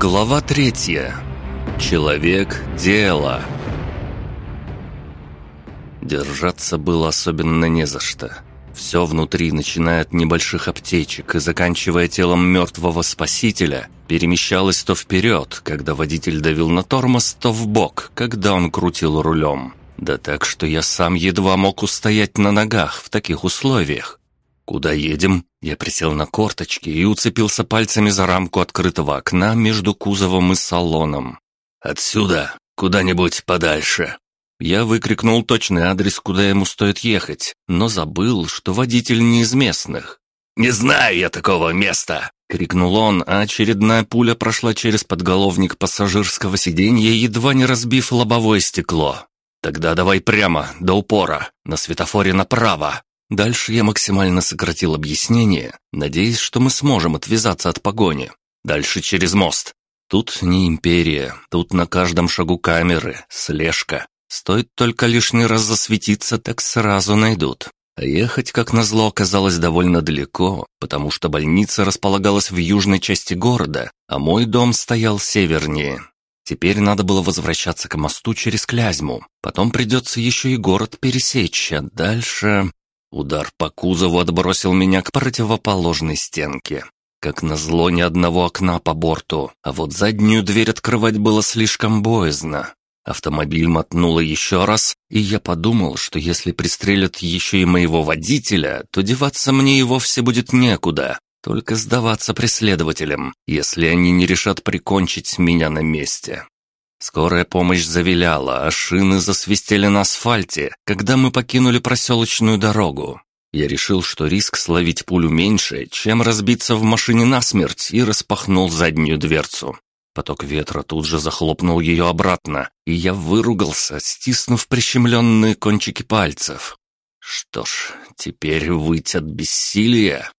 Глава третья. Человек – дело. Держаться было особенно не за что. Все внутри, начиная от небольших аптечек и заканчивая телом мертвого спасителя, перемещалось то вперед, когда водитель давил на тормоз, то в бок, когда он крутил рулем. Да так, что я сам едва мог устоять на ногах в таких условиях. «Куда едем?» Я присел на корточки и уцепился пальцами за рамку открытого окна между кузовом и салоном. «Отсюда, куда-нибудь подальше». Я выкрикнул точный адрес, куда ему стоит ехать, но забыл, что водитель не из местных. «Не знаю я такого места!» — крикнул он, а очередная пуля прошла через подголовник пассажирского сиденья, едва не разбив лобовое стекло. «Тогда давай прямо, до упора, на светофоре направо». Дальше я максимально сократил объяснение, надеясь, что мы сможем отвязаться от погони. Дальше через мост. Тут не империя, тут на каждом шагу камеры, слежка. Стоит только лишний раз засветиться, так сразу найдут. А ехать, как назло, оказалось довольно далеко, потому что больница располагалась в южной части города, а мой дом стоял севернее. Теперь надо было возвращаться к мосту через Клязьму. Потом придется еще и город пересечь, а дальше... Удар по кузову отбросил меня к противоположной стенке. Как назло, ни одного окна по борту, а вот заднюю дверь открывать было слишком боязно. Автомобиль мотнуло еще раз, и я подумал, что если пристрелят еще и моего водителя, то деваться мне и вовсе будет некуда, только сдаваться преследователям, если они не решат прикончить меня на месте. Скорая помощь завиляла, а шины засвистели на асфальте, когда мы покинули проселочную дорогу. Я решил, что риск словить пулю меньше, чем разбиться в машине насмерть, и распахнул заднюю дверцу. Поток ветра тут же захлопнул ее обратно, и я выругался, стиснув прищемленные кончики пальцев. Что ж, теперь выйти от бессилия.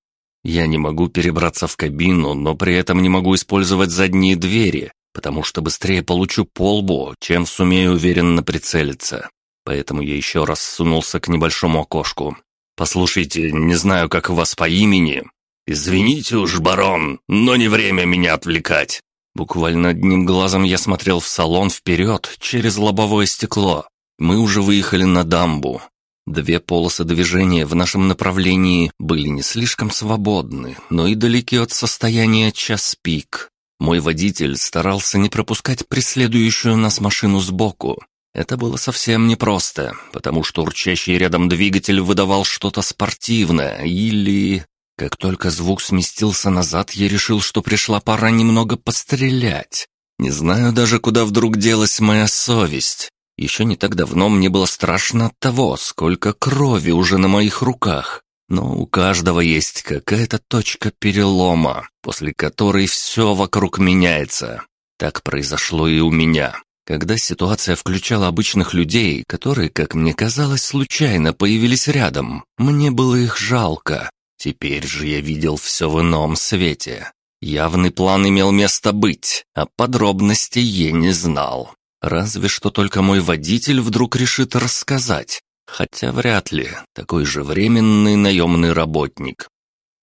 Я не могу перебраться в кабину, но при этом не могу использовать задние двери, потому что быстрее получу полбу, чем сумею уверенно прицелиться. Поэтому я еще раз сунулся к небольшому окошку. «Послушайте, не знаю, как вас по имени». «Извините уж, барон, но не время меня отвлекать». Буквально одним глазом я смотрел в салон вперед, через лобовое стекло. Мы уже выехали на дамбу. Две полосы движения в нашем направлении были не слишком свободны, но и далеки от состояния час пик. Мой водитель старался не пропускать преследующую нас машину сбоку. Это было совсем непросто, потому что урчащий рядом двигатель выдавал что-то спортивное или... Как только звук сместился назад, я решил, что пришла пора немного пострелять. Не знаю даже, куда вдруг делась моя совесть. Еще не так давно мне было страшно от того, сколько крови уже на моих руках. Но у каждого есть какая-то точка перелома, после которой все вокруг меняется. Так произошло и у меня. Когда ситуация включала обычных людей, которые, как мне казалось, случайно появились рядом, мне было их жалко. Теперь же я видел все в ином свете. Явный план имел место быть, а подробностей я не знал. Разве что только мой водитель вдруг решит рассказать, Хотя вряд ли, такой же временный наемный работник.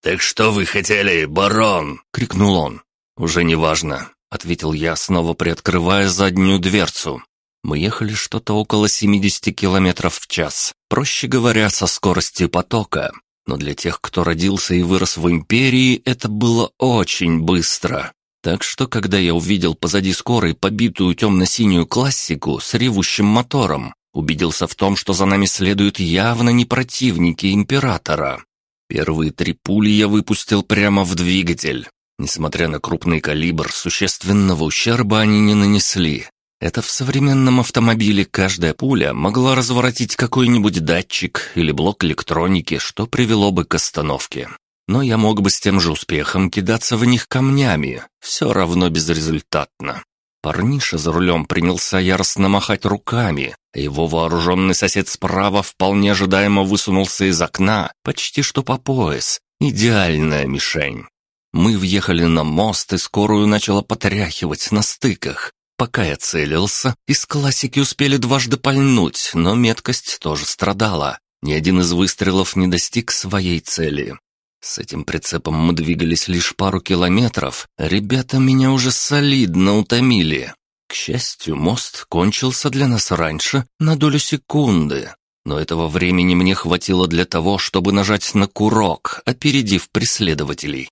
«Так что вы хотели, барон?» — крикнул он. «Уже неважно», — ответил я, снова приоткрывая заднюю дверцу. Мы ехали что-то около 70 километров в час, проще говоря, со скоростью потока. Но для тех, кто родился и вырос в империи, это было очень быстро. Так что, когда я увидел позади скорой побитую темно-синюю классику с ревущим мотором, Убедился в том, что за нами следуют явно не противники императора. Первые три пули я выпустил прямо в двигатель. Несмотря на крупный калибр, существенного ущерба они не нанесли. Это в современном автомобиле каждая пуля могла разворотить какой-нибудь датчик или блок электроники, что привело бы к остановке. Но я мог бы с тем же успехом кидаться в них камнями, все равно безрезультатно. Парниша за рулем принялся яростно махать руками, а его вооруженный сосед справа вполне ожидаемо высунулся из окна, почти что по пояс. Идеальная мишень. Мы въехали на мост, и скорую начало потряхивать на стыках. Пока я целился, из классики успели дважды пальнуть, но меткость тоже страдала. Ни один из выстрелов не достиг своей цели. С этим прицепом мы двигались лишь пару километров, ребята меня уже солидно утомили. К счастью, мост кончился для нас раньше, на долю секунды. Но этого времени мне хватило для того, чтобы нажать на курок, опередив преследователей.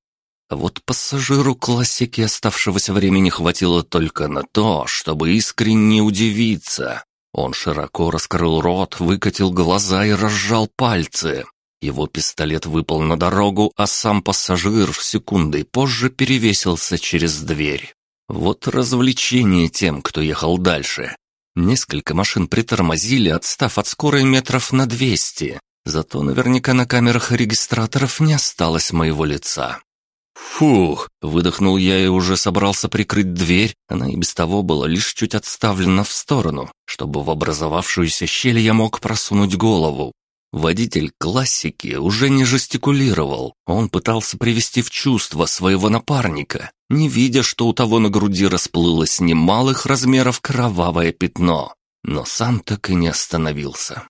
А вот пассажиру классики оставшегося времени хватило только на то, чтобы искренне удивиться. Он широко раскрыл рот, выкатил глаза и разжал пальцы. Его пистолет выпал на дорогу, а сам пассажир секундой позже перевесился через дверь. Вот развлечение тем, кто ехал дальше. Несколько машин притормозили, отстав от скорой метров на 200. Зато наверняка на камерах регистраторов не осталось моего лица. «Фух!» — выдохнул я и уже собрался прикрыть дверь. Она и без того была лишь чуть отставлена в сторону, чтобы в образовавшуюся щель я мог просунуть голову. Водитель классики уже не жестикулировал. Он пытался привести в чувство своего напарника, не видя, что у того на груди расплылось немалых размеров кровавое пятно. Но сам так и не остановился.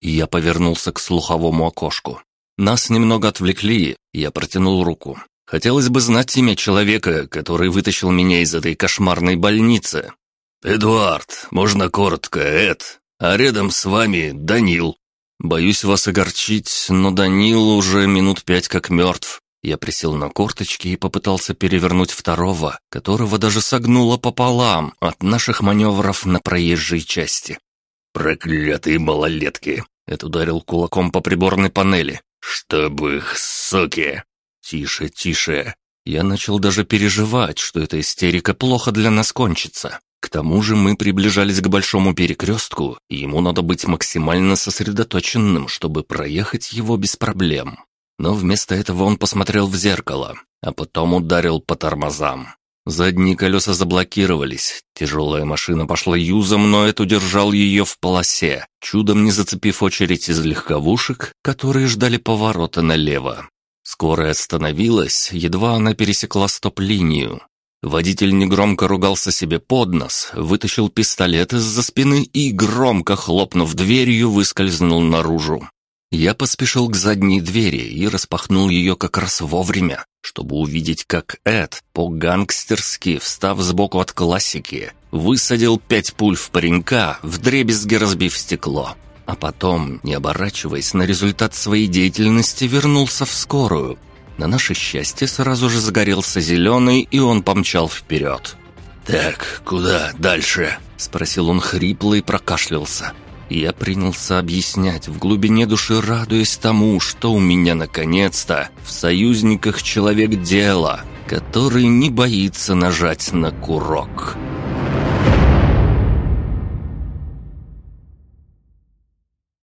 Я повернулся к слуховому окошку. Нас немного отвлекли, я протянул руку. Хотелось бы знать имя человека, который вытащил меня из этой кошмарной больницы. «Эдуард, можно коротко, Эд, а рядом с вами Данил». «Боюсь вас огорчить, но Данил уже минут пять как мертв». Я присел на корточки и попытался перевернуть второго, которого даже согнуло пополам от наших маневров на проезжей части. «Проклятые малолетки!» — это ударил кулаком по приборной панели. «Чтобы их, суки!» «Тише, тише!» Я начал даже переживать, что эта истерика плохо для нас кончится. К тому же мы приближались к большому перекрестку, и ему надо быть максимально сосредоточенным, чтобы проехать его без проблем. Но вместо этого он посмотрел в зеркало, а потом ударил по тормозам. Задние колеса заблокировались, тяжелая машина пошла юзом, но это удержал ее в полосе, чудом не зацепив очередь из легковушек, которые ждали поворота налево. Скорая остановилась, едва она пересекла стоп-линию. Водитель негромко ругался себе под нос, вытащил пистолет из-за спины и, громко хлопнув дверью, выскользнул наружу. Я поспешил к задней двери и распахнул ее как раз вовремя, чтобы увидеть, как Эд, по-гангстерски, встав сбоку от классики, высадил пять пуль в паренька, вдребезги разбив стекло. А потом, не оборачиваясь на результат своей деятельности, вернулся в скорую, на наше счастье сразу же загорелся зеленый, и он помчал вперед. «Так, куда дальше?» – спросил он хрипло и прокашлялся. Я принялся объяснять, в глубине души радуясь тому, что у меня наконец-то в союзниках человек дела, который не боится нажать на курок. «Курок».